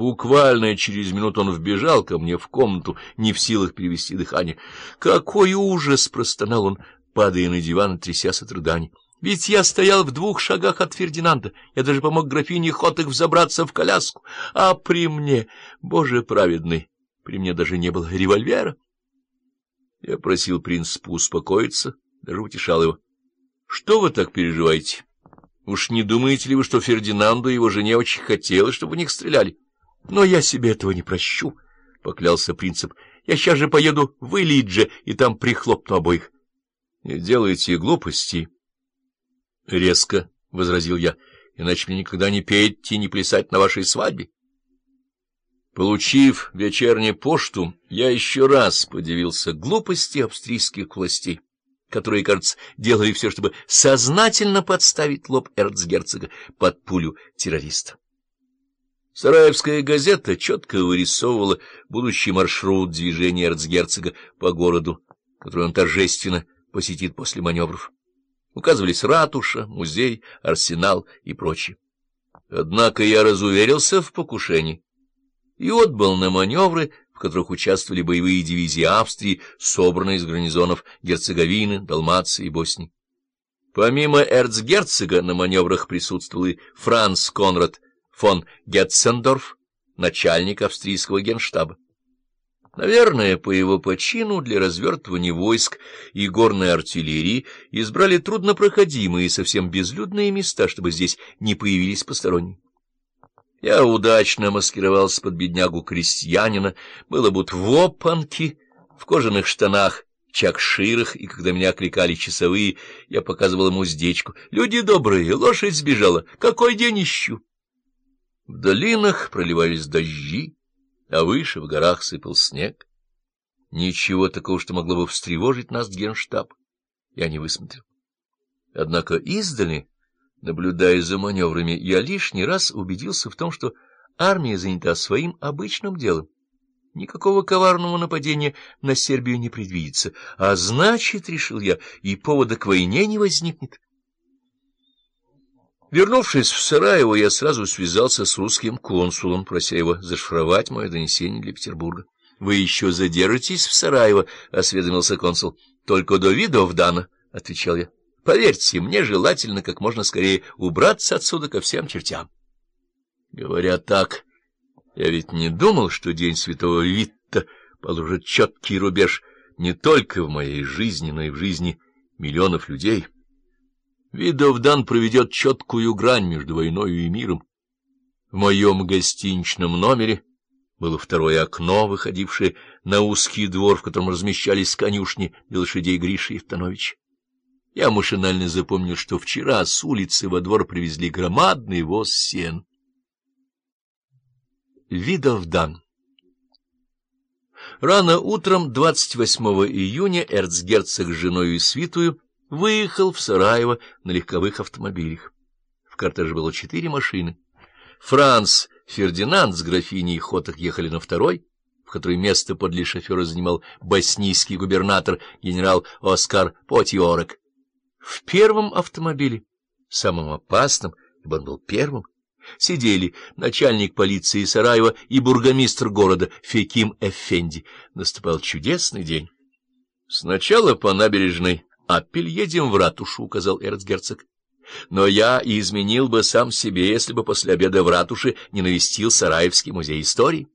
Буквально через минуту он вбежал ко мне в комнату, не в силах перевести дыхание. «Какой ужас!» — простонал он, падая на диван трясясь от рыданий. «Ведь я стоял в двух шагах от Фердинанда. Я даже помог графине Хотых взобраться в коляску. А при мне, боже праведный, при мне даже не было револьвера». Я просил принципа успокоиться, даже утешал его. — Что вы так переживаете? Уж не думаете ли вы, что Фердинанду и его жене очень хотелось, чтобы в них стреляли? — Но я себе этого не прощу, — поклялся принцип. — Я сейчас же поеду в Илидже, и там прихлопну обоих. — Не делайте глупости. — Резко, — возразил я, — иначе мне никогда не петь и не плясать на вашей свадьбе. Получив вечернюю пошту, я еще раз подивился глупости австрийских властей, которые, кажется, делали все, чтобы сознательно подставить лоб эрцгерцога под пулю террориста. Сараевская газета четко вырисовывала будущий маршрут движения эрцгерцога по городу, который он торжественно посетит после маневров. Указывались ратуша, музей, арсенал и прочее. Однако я разуверился в покушении и отбыл на маневры, в которых участвовали боевые дивизии Австрии, собранные из гарнизонов Герцеговины, Далмации и Боснии. Помимо эрцгерцога на маневрах присутствовал и Франц Конрад фон Гетцендорф, начальник австрийского генштаба. Наверное, по его почину для развертывания войск и горной артиллерии избрали труднопроходимые и совсем безлюдные места, чтобы здесь не появились посторонние. Я удачно маскировался под беднягу крестьянина, было будто в опанке, в кожаных штанах, чакширах, и когда меня окликали часовые, я показывал ему уздечку. Люди добрые, лошадь сбежала, какой день ищу? В долинах проливались дожди, а выше в горах сыпал снег. Ничего такого, что могло бы встревожить нас генштаб, я не высмотрел. Однако издали Наблюдая за маневрами, я лишний раз убедился в том, что армия занята своим обычным делом. Никакого коварного нападения на Сербию не предвидится, а значит, решил я, и повода к войне не возникнет. Вернувшись в Сараево, я сразу связался с русским консулом, прося его зашифровать мое донесение для Петербурга. — Вы еще задержитесь в Сараево? — осведомился консул. — Только до видов дана, — отвечал я. Поверьте, мне желательно как можно скорее убраться отсюда ко всем чертям. Говоря так, я ведь не думал, что день святого Витта положит четкий рубеж не только в моей жизни, но и в жизни миллионов людей. Видовдан проведет четкую грань между войной и миром. В моем гостиничном номере было второе окно, выходившее на узкий двор, в котором размещались конюшни для лошадей Гриши Евтановича. Я машинально запомнил, что вчера с улицы во двор привезли громадный воз сен. Видовдан Рано утром 28 июня эрцгерцог с женой и свитую выехал в Сараево на легковых автомобилях. В кортеже было четыре машины. Франц Фердинанд с графиней Хотах ехали на второй, в которой место подле шофера занимал боснийский губернатор генерал Оскар Потьорок. В первом автомобиле, самом опасном, ибо он был первым, сидели начальник полиции Сараева и бургомистр города Феким Эфенди. Наступал чудесный день. Сначала по набережной Аппель едем в ратушу, — указал эрцгерцог. Но я изменил бы сам себе, если бы после обеда в ратуше не навестил Сараевский музей истории.